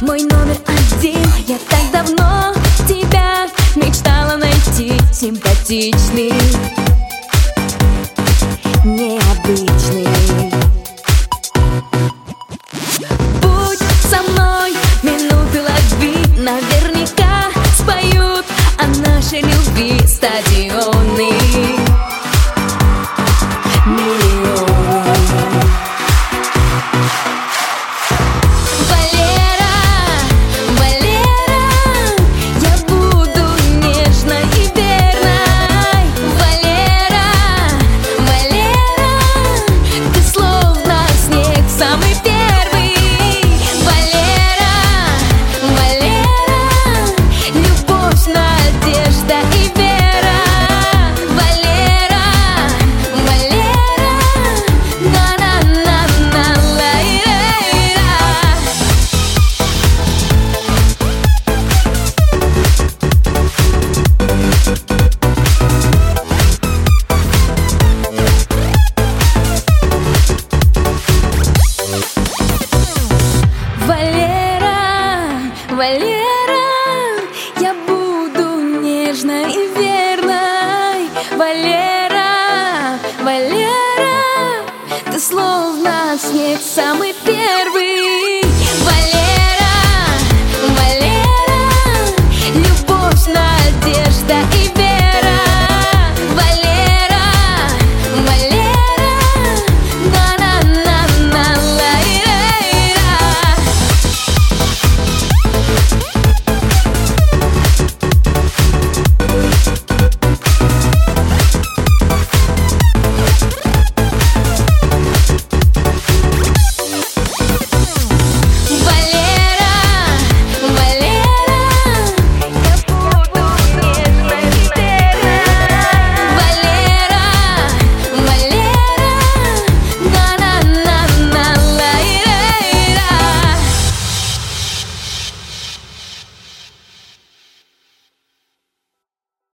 мой номер один. Я так давно тебя мечтала найти. Симпатичный, необычный. Валера, я буду нежной и верной. Валера, Валера, ты словно снег самый